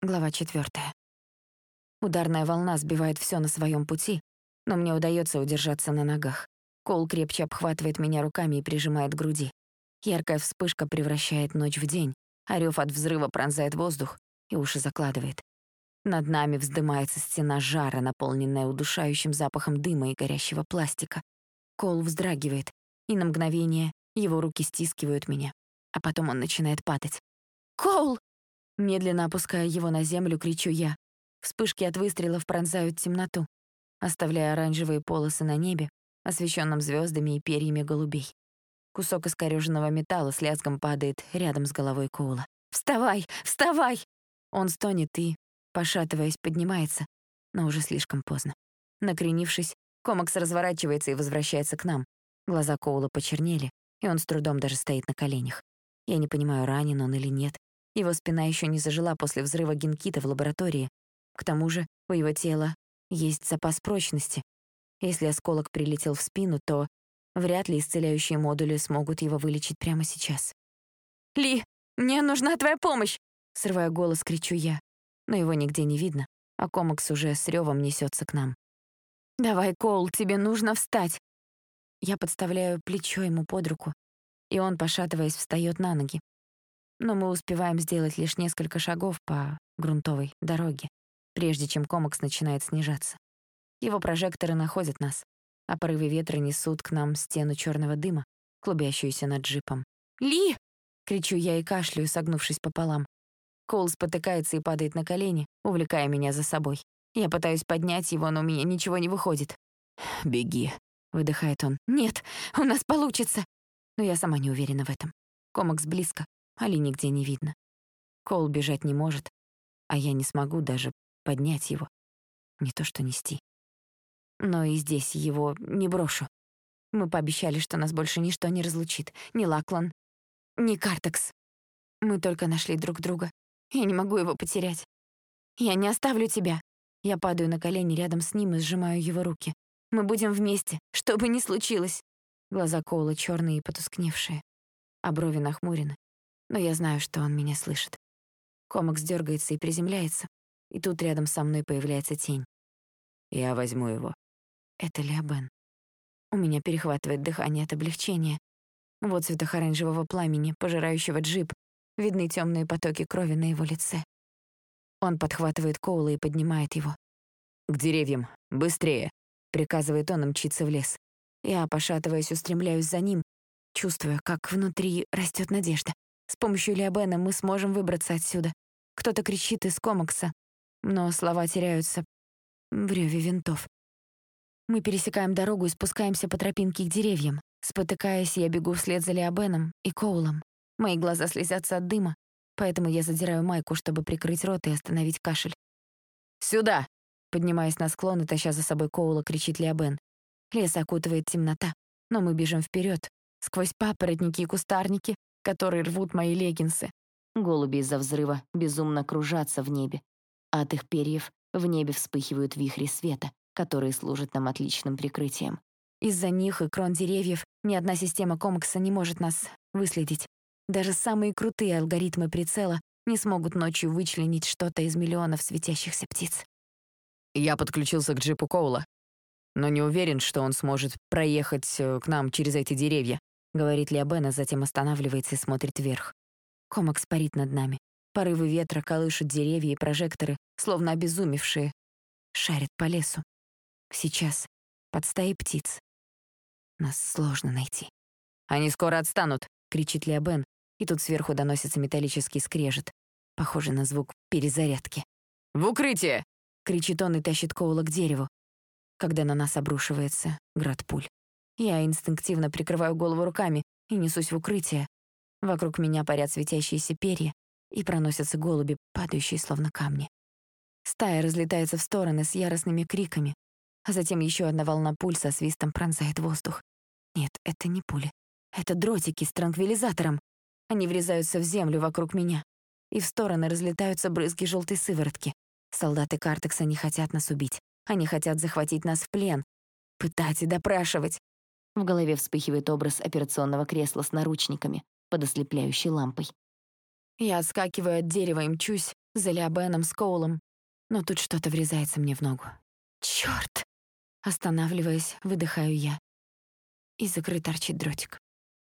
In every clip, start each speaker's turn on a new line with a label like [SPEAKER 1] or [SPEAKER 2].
[SPEAKER 1] Глава четвертая. Ударная волна сбивает все на своем пути, но мне удается удержаться на ногах. Кол крепче обхватывает меня руками и прижимает к груди. Яркая вспышка превращает ночь в день, а от взрыва пронзает воздух и уши закладывает. Над нами вздымается стена жара, наполненная удушающим запахом дыма и горящего пластика. Кол вздрагивает, и на мгновение его руки стискивают меня, а потом он начинает падать. «Коул!» Медленно опуская его на землю, кричу я. Вспышки от выстрелов пронзают темноту, оставляя оранжевые полосы на небе, освещенном звездами и перьями голубей. Кусок искорёженного металла с лязгом падает рядом с головой Коула. «Вставай! Вставай!» Он стонет и, пошатываясь, поднимается, но уже слишком поздно. Накренившись, Комакс разворачивается и возвращается к нам. Глаза Коула почернели, и он с трудом даже стоит на коленях. Я не понимаю, ранен он или нет, его спина еще не зажила после взрыва генкита в лаборатории. К тому же у его тела есть запас прочности. Если осколок прилетел в спину, то вряд ли исцеляющие модули смогут его вылечить прямо сейчас. «Ли, мне нужна твоя помощь!» Срывая голос, кричу я. Но его нигде не видно, а комакс уже с ревом несется к нам. «Давай, Коул, тебе нужно встать!» Я подставляю плечо ему под руку, и он, пошатываясь, встает на ноги но мы успеваем сделать лишь несколько шагов по грунтовой дороге, прежде чем комакс начинает снижаться. Его прожекторы находят нас, а порывы ветра несут к нам стену черного дыма, клубящуюся над джипом. «Ли!» — кричу я и кашляю, согнувшись пополам. Коул спотыкается и падает на колени, увлекая меня за собой. Я пытаюсь поднять его, но у меня ничего не выходит. «Беги», — выдыхает он. «Нет, у нас получится!» Но я сама не уверена в этом. Комакс близко, Али нигде не видно. Кол бежать не может, а я не смогу даже поднять его. Не то что нести. Но и здесь его не брошу. Мы пообещали, что нас больше ничто не разлучит. Ни Лаклан, ни Картекс. Мы только нашли друг друга. Я не могу его потерять. Я не оставлю тебя. Я падаю на колени рядом с ним и сжимаю его руки. Мы будем вместе, что бы ни случилось. Глаза Коула черные и потускневшие, а брови нахмурены но я знаю, что он меня слышит. Комакс дергается и приземляется, и тут рядом со мной появляется тень. Я возьму его. Это Леобен. У меня перехватывает дыхание от облегчения. Вот цветах оранжевого пламени, пожирающего джип, видны темные потоки крови на его лице. Он подхватывает Коула и поднимает его. «К деревьям! Быстрее!» — приказывает он и в лес. Я, пошатываясь, устремляюсь за ним, чувствуя, как внутри растет надежда. С помощью Лиабена мы сможем выбраться отсюда. Кто-то кричит из комокса, но слова теряются в рёве винтов. Мы пересекаем дорогу и спускаемся по тропинке к деревьям. Спотыкаясь, я бегу вслед за Лиабеном и Коулом. Мои глаза слезятся от дыма, поэтому я задираю майку, чтобы прикрыть рот и остановить кашель. «Сюда!» Поднимаясь на склон и таща за собой Коула, кричит Лиабен. Лес окутывает темнота, но мы бежим вперед, сквозь папоротники и кустарники, которые рвут мои леггинсы. Голуби из-за взрыва безумно кружатся в небе, а от их перьев в небе вспыхивают вихри света, которые служат нам отличным прикрытием. Из-за них и крон деревьев ни одна система комикса не может нас выследить. Даже самые крутые алгоритмы прицела не смогут ночью вычленить что-то из миллионов светящихся птиц.
[SPEAKER 2] Я подключился к джипу Коула, но не уверен, что он сможет проехать э, к нам через эти деревья.
[SPEAKER 1] — говорит Лиабен, а затем останавливается и смотрит вверх. Комакс парит над нами. Порывы ветра колышут деревья и прожекторы, словно обезумевшие. Шарят по лесу. Сейчас, под стаей птиц. Нас сложно найти.
[SPEAKER 2] «Они скоро отстанут!»
[SPEAKER 1] — кричит Лиабен, и тут сверху доносится металлический скрежет, похожий на звук перезарядки.
[SPEAKER 2] «В укрытие!»
[SPEAKER 1] — кричит он и тащит Коула к дереву, когда на нас обрушивается град пуль. Я инстинктивно прикрываю голову руками и несусь в укрытие. Вокруг меня парят светящиеся перья и проносятся голуби, падающие словно камни. Стая разлетается в стороны с яростными криками, а затем еще одна волна пуль со свистом пронзает воздух. Нет, это не пули. Это дротики с транквилизатором. Они врезаются в землю вокруг меня, и в стороны разлетаются брызги желтой сыворотки. Солдаты Картекса не хотят нас убить. Они хотят захватить нас в плен, пытать и допрашивать. В голове вспыхивает образ операционного кресла с наручниками под ослепляющей лампой. Я отскакиваю от дерева и мчусь за Леобеном с Коулом, но тут что-то врезается мне в ногу. Чёрт! Останавливаясь, выдыхаю я. Из игры торчит дротик.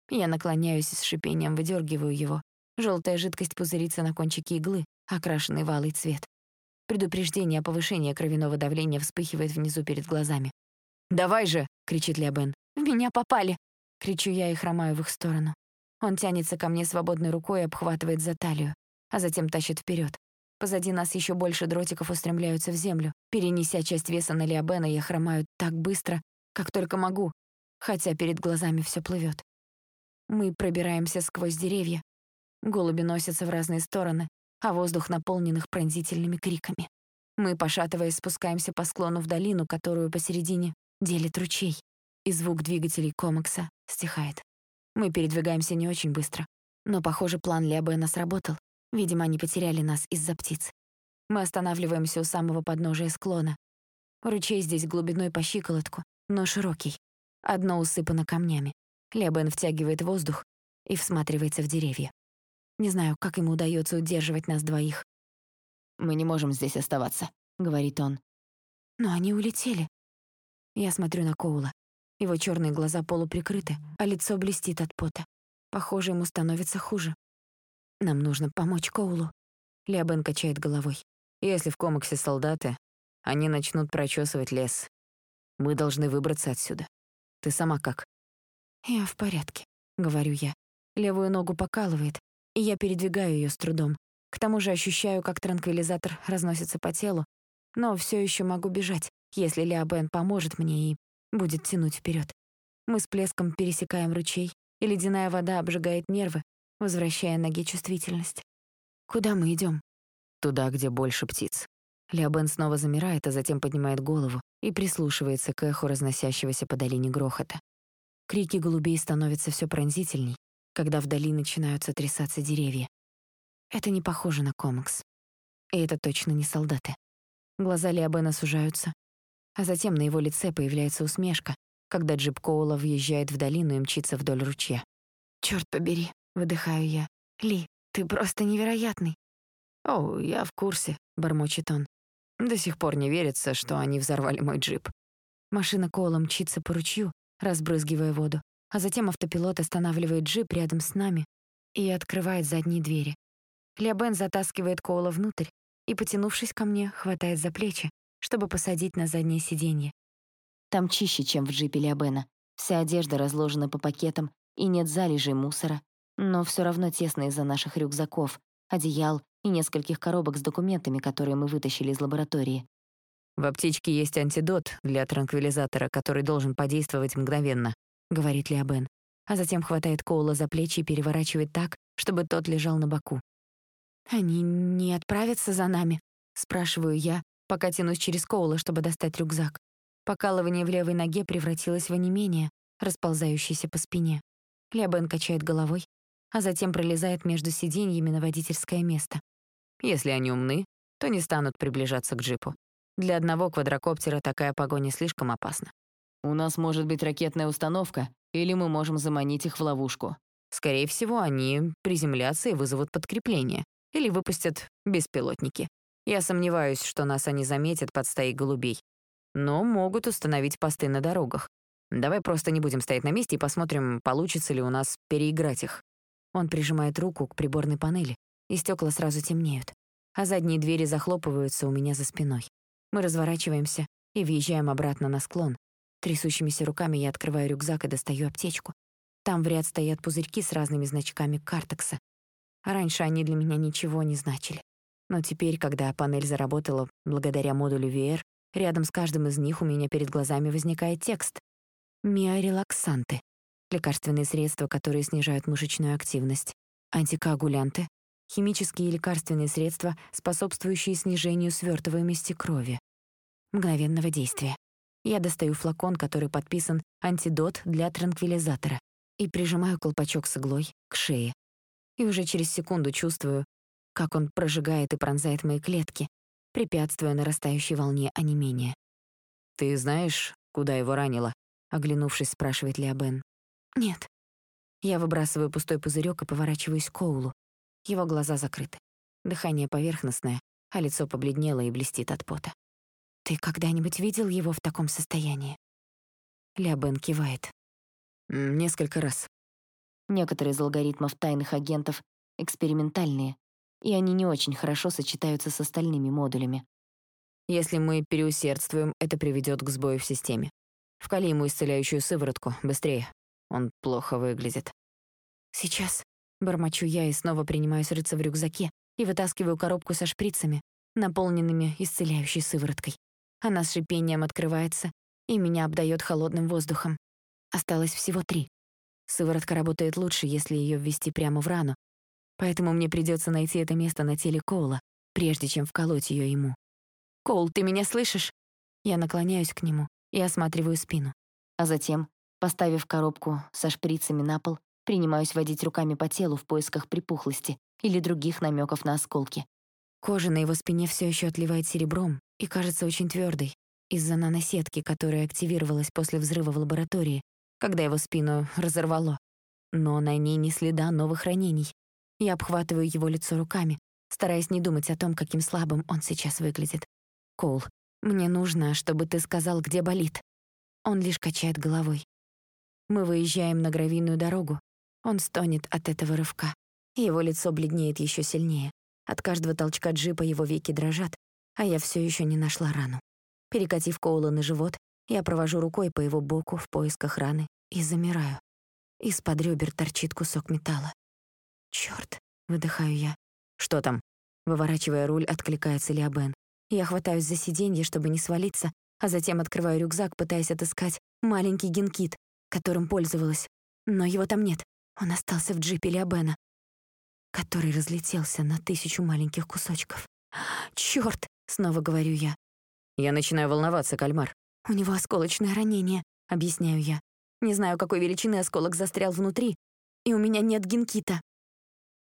[SPEAKER 1] Я наклоняюсь и с шипением выдергиваю его. Желтая жидкость пузырится на кончике иглы, окрашенный в алый цвет. Предупреждение о повышении кровяного давления вспыхивает внизу перед глазами.
[SPEAKER 2] «Давай же!» — кричит Леобен.
[SPEAKER 1] «В меня попали!» — кричу я и хромаю в их сторону. Он тянется ко мне свободной рукой и обхватывает за талию, а затем тащит вперед. Позади нас еще больше дротиков устремляются в землю. Перенеся часть веса на Леобена, я хромаю так быстро, как только могу, хотя перед глазами все плывет. Мы пробираемся сквозь деревья. Голуби носятся в разные стороны, а воздух наполнен их пронзительными криками. Мы, пошатываясь, спускаемся по склону в долину, которую посередине делит ручей, и звук двигателей комакса стихает. Мы передвигаемся не очень быстро, но, похоже, план Леобена сработал. Видимо, они потеряли нас из-за птиц. Мы останавливаемся у самого подножия склона. Ручей здесь глубиной по щиколотку, но широкий. Одно усыпано камнями. Лебен втягивает воздух и всматривается в деревья. Не знаю, как ему удается удерживать нас двоих.
[SPEAKER 2] «Мы не можем здесь оставаться», — говорит он.
[SPEAKER 1] «Но они улетели». Я смотрю на Коула. Его черные глаза полуприкрыты, а лицо блестит от пота. Похоже, ему становится хуже. Нам нужно помочь Коулу. Леобен качает головой.
[SPEAKER 2] Если в комиксе солдаты, они начнут прочесывать лес. Мы должны выбраться отсюда. Ты сама как?
[SPEAKER 1] «Я в порядке», — говорю я. Левую ногу покалывает, и я передвигаю ее с трудом. К тому же ощущаю, как транквилизатор разносится по телу, но все еще могу бежать, если Леобен поможет мне и будет тянуть вперед. Мы с плеском пересекаем ручей, и ледяная вода обжигает нервы, возвращая ноге чувствительность. Куда мы идем?
[SPEAKER 2] Туда, где больше птиц.
[SPEAKER 1] Леобен снова замирает, а затем поднимает голову и прислушивается к эху разносящегося по долине грохота. Крики голубей становятся все пронзительней, когда вдали начинают сотрясаться деревья. Это не похоже на комикс. И это точно не солдаты. Глаза Леобена сужаются, а затем на его лице появляется усмешка, когда джип Коула въезжает в долину и мчится вдоль ручья. «Чёрт побери», — выдыхаю я. «Ли, ты просто невероятный».
[SPEAKER 2] «О, я в курсе», — бормочет он. «До сих пор не верится, что они взорвали мой джип».
[SPEAKER 1] Машина Коула мчится по ручью, разбрызгивая воду, а затем автопилот останавливает джип рядом с нами и открывает задние двери. Лябен затаскивает Коула внутрь и, потянувшись ко мне, хватает за плечи, чтобы посадить на заднее сиденье. Там чище, чем в джипе Лябена. Вся одежда разложена по пакетам, и нет залежей мусора. Но все равно тесно из-за наших рюкзаков, одеял и нескольких коробок с документами, которые мы вытащили из лаборатории.
[SPEAKER 2] «В аптечке есть антидот для транквилизатора, который должен подействовать мгновенно», — говорит Леобен.
[SPEAKER 1] А затем хватает Коула за плечи и переворачивает так, чтобы тот лежал на боку. «Они не отправятся за нами?» — спрашиваю я, пока тянусь через Коула, чтобы достать рюкзак. Покалывание в левой ноге превратилось в онемение, расползающееся по спине. Леобен качает головой, а затем пролезает между сиденьями на водительское место.
[SPEAKER 2] «Если они умны, то не станут приближаться к джипу. Для одного квадрокоптера такая погоня слишком опасна. У нас может быть ракетная установка, или мы можем заманить их в ловушку. Скорее всего, они приземлятся и вызовут подкрепление. Или выпустят беспилотники. Я сомневаюсь, что нас они заметят под стаей голубей. Но могут установить посты на дорогах. Давай просто не будем стоять на месте и посмотрим, получится ли у нас переиграть их.
[SPEAKER 1] Он прижимает руку к приборной панели, и стекла сразу темнеют, а задние двери захлопываются у меня за спиной. Мы разворачиваемся и въезжаем обратно на склон. Трясущимися руками я открываю рюкзак и достаю аптечку. Там в ряд стоят пузырьки с разными значками картекса. Раньше они для меня ничего не значили. Но теперь, когда панель заработала благодаря модулю VR, рядом с каждым из них у меня перед глазами возникает текст. Миорелаксанты. Лекарственные средства, которые снижают мышечную активность. Антикоагулянты химические и лекарственные средства, способствующие снижению свертываемости крови. Мгновенного действия. Я достаю флакон, который подписан «Антидот для транквилизатора» и прижимаю колпачок с иглой к шее. И уже через секунду чувствую, как он прожигает и пронзает мои клетки, препятствуя нарастающей волне онемения.
[SPEAKER 2] «Ты знаешь, куда его ранило?» — оглянувшись, спрашивает Леобен.
[SPEAKER 1] «Нет». Я выбрасываю пустой пузырек и поворачиваюсь к Коулу. Его глаза закрыты. Дыхание поверхностное, а лицо побледнело и блестит от пота. «Ты когда-нибудь видел его в таком состоянии?» Лябен кивает.
[SPEAKER 2] «Несколько раз».
[SPEAKER 3] Некоторые из алгоритмов тайных агентов экспериментальные, и они не очень хорошо сочетаются с остальными модулями.
[SPEAKER 2] Если мы переусердствуем, это приведет к сбою в системе. Вкали ему исцеляющую сыворотку, быстрее. Он плохо выглядит.
[SPEAKER 1] Сейчас. Бормочу я и снова принимаюсь рыться в рюкзаке и вытаскиваю коробку со шприцами, наполненными исцеляющей сывороткой. Она с шипением открывается, и меня обдает холодным воздухом. Осталось всего три. Сыворотка работает лучше, если ее ввести прямо в рану, поэтому мне придется найти это место на теле Коула, прежде чем вколоть ее ему. «Коул, ты меня слышишь?» Я наклоняюсь к нему и осматриваю спину.
[SPEAKER 3] А затем, поставив коробку со шприцами на пол, принимаюсь водить руками по телу в поисках припухлости или других намеков на осколки.
[SPEAKER 1] Кожа на его спине все еще отливает серебром и кажется очень твердой из-за наносетки, которая активировалась после взрыва в лаборатории, когда его спину разорвало. Но на ней не следа новых ранений. Я обхватываю его лицо руками, стараясь не думать о том, каким слабым он сейчас выглядит. «Коул, мне нужно, чтобы ты сказал, где болит». Он лишь качает головой. Мы выезжаем на гравийную дорогу. Он стонет от этого рывка. Его лицо бледнеет еще сильнее. От каждого толчка джипа его веки дрожат, а я все еще не нашла рану. Перекатив Коула на живот, я провожу рукой по его боку в поисках раны и замираю. Из-под ребер торчит кусок металла. Черт! выдыхаю я.
[SPEAKER 2] «Что там?»
[SPEAKER 1] Выворачивая руль, откликается Лиабен. Я хватаюсь за сиденье, чтобы не свалиться, а затем открываю рюкзак, пытаясь отыскать маленький генкит, которым пользовалась. Но его там нет. Он остался в джипе Лиабена, который разлетелся на тысячу маленьких кусочков. «Чёрт!» — снова говорю я.
[SPEAKER 2] Я начинаю волноваться, кальмар.
[SPEAKER 1] «У него осколочное ранение», — объясняю я. Не знаю, какой величины осколок застрял внутри, и у меня нет генкита.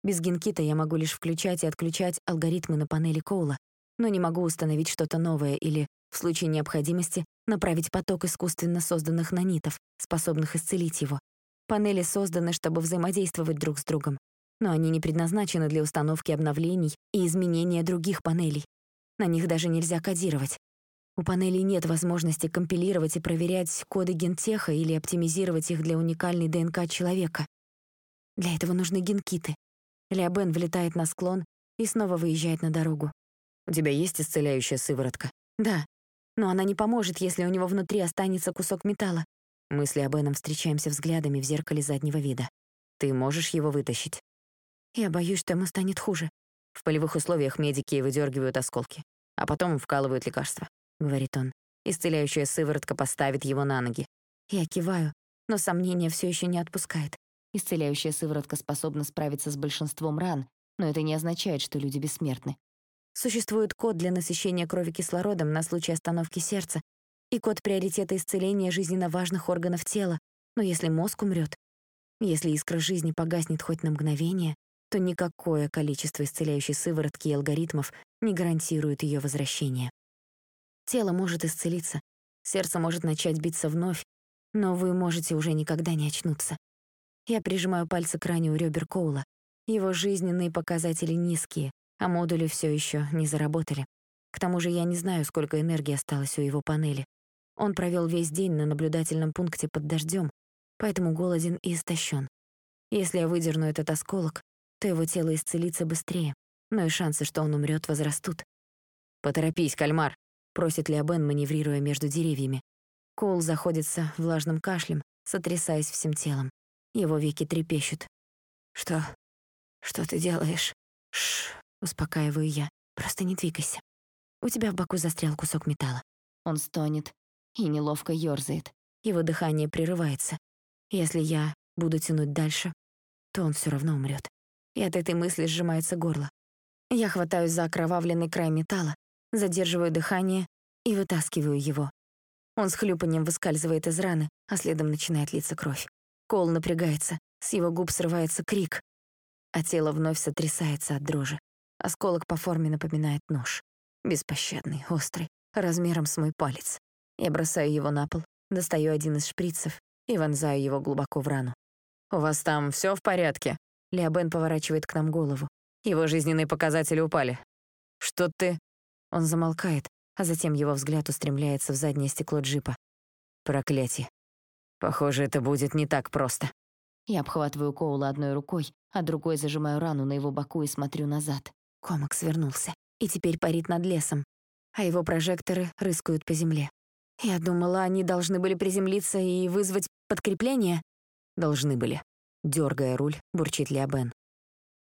[SPEAKER 1] Без генкита я могу лишь включать и отключать алгоритмы на панели Коула, но не могу установить что-то новое или, в случае необходимости, направить поток искусственно созданных нанитов, способных исцелить его. Панели созданы, чтобы взаимодействовать друг с другом, но они не предназначены для установки обновлений и изменения других панелей. На них даже нельзя кодировать. У панелей нет возможности компилировать и проверять коды гентеха или оптимизировать их для уникальной ДНК человека. Для этого нужны генкиты. Леобен влетает на склон и снова выезжает на дорогу.
[SPEAKER 2] «У тебя есть исцеляющая сыворотка?»
[SPEAKER 1] «Да, но она не поможет, если у него внутри останется кусок металла». Мы с Леобеном встречаемся взглядами в зеркале заднего вида.
[SPEAKER 2] «Ты можешь его вытащить?»
[SPEAKER 1] Я боюсь, что ему станет хуже.
[SPEAKER 2] В полевых условиях медики выдергивают осколки, а потом вкалывают лекарства. — говорит он. Исцеляющая сыворотка поставит его на ноги.
[SPEAKER 1] Я киваю, но сомнение все еще не отпускает.
[SPEAKER 3] Исцеляющая сыворотка способна справиться с большинством ран, но это не означает, что люди бессмертны.
[SPEAKER 1] Существует код для насыщения крови кислородом на случай остановки сердца и код приоритета исцеления жизненно важных органов тела, но если мозг умрет, если искра жизни погаснет хоть на мгновение, то никакое количество исцеляющей сыворотки и алгоритмов не гарантирует ее возвращение. Тело может исцелиться, сердце может начать биться вновь, но вы можете уже никогда не очнуться. Я прижимаю пальцы к ране у ребер Коула. Его жизненные показатели низкие, а модули все еще не заработали. К тому же я не знаю, сколько энергии осталось у его панели. Он провел весь день на наблюдательном пункте под дождем, поэтому голоден и истощен. Если я выдерну этот осколок, то его тело исцелится быстрее, но и шансы, что он умрет, возрастут.
[SPEAKER 2] «Поторопись, кальмар!»
[SPEAKER 1] просит Леобен, маневрируя между деревьями. Коул заходится влажным кашлем, сотрясаясь всем телом. Его веки трепещут. «Что? Что ты делаешь?» «Шш», — успокаиваю я. «Просто не двигайся. У тебя в боку застрял кусок металла».
[SPEAKER 3] Он стонет и неловко ёрзает.
[SPEAKER 1] Его дыхание прерывается. Если я буду тянуть дальше, то он все равно умрет. И от этой мысли сжимается горло. Я хватаюсь за окровавленный край металла, задерживаю дыхание и вытаскиваю его. Он с хлюпанием выскальзывает из раны, а следом начинает литься кровь. Кол напрягается, с его губ срывается крик, а тело вновь сотрясается от дрожи. Осколок по форме напоминает нож. Беспощадный, острый, размером с мой палец. Я бросаю его на пол, достаю один из шприцев и вонзаю его глубоко в рану.
[SPEAKER 2] «У вас там все в порядке?»
[SPEAKER 1] Леобен поворачивает к нам голову.
[SPEAKER 2] Его жизненные показатели упали. Что ты...»
[SPEAKER 1] Он замолкает, а затем его взгляд устремляется в заднее стекло джипа.
[SPEAKER 2] Проклятие. Похоже, это будет не так просто.
[SPEAKER 3] Я обхватываю Коула одной рукой, а другой зажимаю рану на его боку и смотрю назад.
[SPEAKER 1] Комок свернулся и теперь парит над лесом, а его прожекторы рыскают по земле. Я думала, они должны были приземлиться и вызвать подкрепление.
[SPEAKER 2] Должны были.
[SPEAKER 1] Дёргая руль, бурчит Леобен.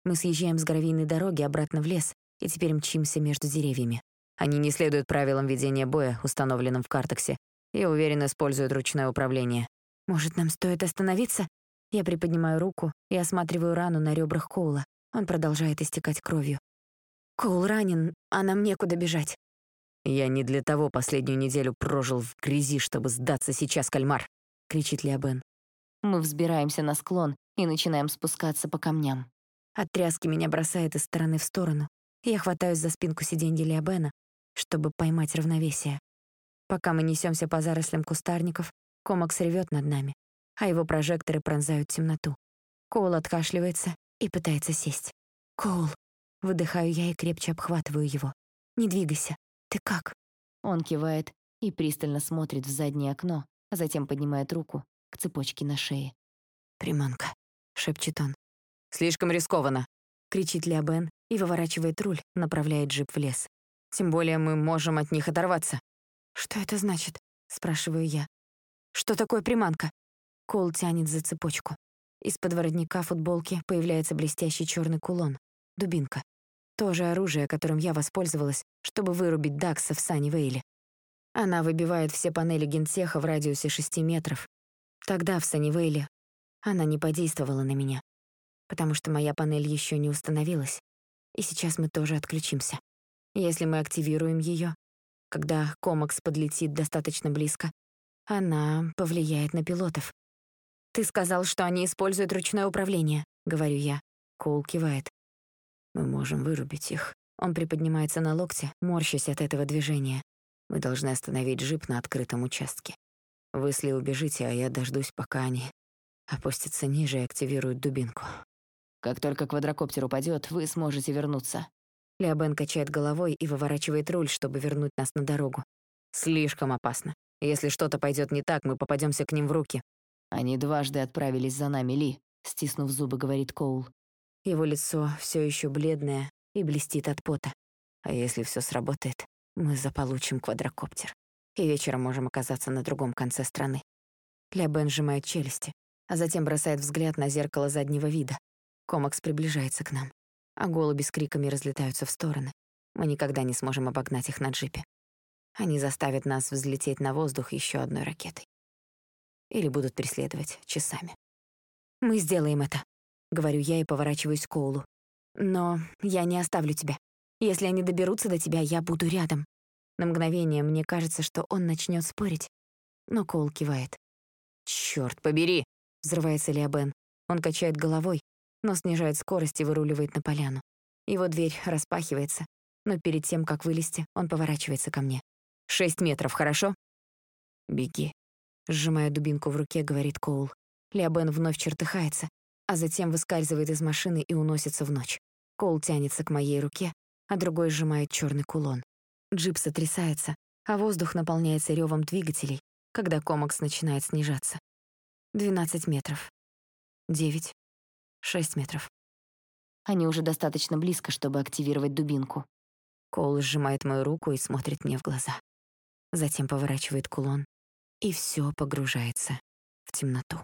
[SPEAKER 1] Мы съезжаем с гравийной дороги обратно в лес и теперь мчимся между деревьями.
[SPEAKER 2] Они не следуют правилам ведения боя, установленным в картексе, и уверенно используют ручное управление.
[SPEAKER 1] Может, нам стоит остановиться? Я приподнимаю руку и осматриваю рану на ребрах Коула. Он продолжает истекать кровью. Коул ранен, а нам некуда бежать.
[SPEAKER 2] «Я не для того последнюю неделю прожил в грязи, чтобы сдаться сейчас, кальмар!» — кричит Леобен.
[SPEAKER 3] Мы взбираемся на склон и начинаем спускаться по камням.
[SPEAKER 1] От тряски меня бросает из стороны в сторону. Я хватаюсь за спинку сиденья Леобена, чтобы поймать равновесие. Пока мы несемся по зарослям кустарников, Комакс ревет над нами, а его прожекторы пронзают темноту. Коул откашливается и пытается сесть. «Коул!» Выдыхаю я и крепче обхватываю его. «Не двигайся. Ты как?»
[SPEAKER 3] Он кивает и пристально смотрит в заднее окно, а затем поднимает руку к цепочке на шее.
[SPEAKER 1] «Приманка», — шепчет он.
[SPEAKER 2] «Слишком рискованно», —
[SPEAKER 1] кричит Леобен и выворачивает руль, направляя джип в лес.
[SPEAKER 2] «Тем более мы можем от них оторваться».
[SPEAKER 1] «Что это значит?» — спрашиваю я. Что такое приманка? Кол тянет за цепочку. Из-под воротника футболки появляется блестящий черный кулон. Дубинка. То же оружие, которым я воспользовалась, чтобы вырубить Дакса в Саннивейле. Она выбивает все панели генсеха в радиусе 6 метров. Тогда в Саннивейле она не подействовала на меня, потому что моя панель еще не установилась. И сейчас мы тоже отключимся. Если мы активируем ее, когда комакс подлетит достаточно близко, она повлияет на пилотов. «Ты сказал, что они используют ручное управление», — говорю я. Коул кивает. «Мы можем вырубить их». Он приподнимается на локте, морщась от этого движения. «Мы должны остановить джип на открытом участке. Вы с Ли убежите, а я дождусь, пока они опустятся ниже и активируют дубинку».
[SPEAKER 2] «Как только квадрокоптер упадет, вы сможете вернуться».
[SPEAKER 1] Леобен качает головой и выворачивает руль, чтобы вернуть нас на дорогу.
[SPEAKER 2] «Слишком опасно. Если что-то пойдет не так, мы попадемся к ним в руки».
[SPEAKER 3] «Они дважды отправились за нами, Ли», — стиснув зубы, говорит Коул.
[SPEAKER 1] Его лицо все еще бледное и блестит от пота. А если все сработает, мы заполучим квадрокоптер. И вечером можем оказаться на другом конце страны. Лябен сжимает челюсти, а затем бросает взгляд на зеркало заднего вида. Комакс приближается к нам, а голуби с криками разлетаются в стороны. Мы никогда не сможем обогнать их на джипе. Они заставят нас взлететь на воздух еще одной ракетой. Или будут преследовать часами. «Мы сделаем это», — говорю я и поворачиваюсь к Коулу. «Но я не оставлю тебя. Если они доберутся до тебя, я буду рядом». На мгновение мне кажется, что он начнет спорить. Но Коул кивает.
[SPEAKER 2] «Чёрт побери!» — взрывается Леобен.
[SPEAKER 1] Он качает головой, но снижает скорость и выруливает на поляну. Его дверь распахивается, но перед тем, как вылезти, он поворачивается ко мне.
[SPEAKER 2] Шесть метров, хорошо?»
[SPEAKER 1] «Беги», — сжимая дубинку в руке, говорит Коул. Леобен вновь чертыхается, а затем выскальзывает из машины и уносится в ночь. Коул тянется к моей руке, а другой сжимает черный кулон. Джип сотрясается, а воздух наполняется ревом двигателей, когда комакс начинает снижаться. Двенадцать метров. Девять. Шесть метров.
[SPEAKER 3] Они уже достаточно близко, чтобы активировать дубинку.
[SPEAKER 1] Коул сжимает мою руку и смотрит мне в глаза затем поворачивает кулон, и все погружается в темноту.